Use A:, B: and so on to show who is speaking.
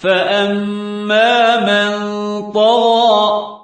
A: فأما من طغى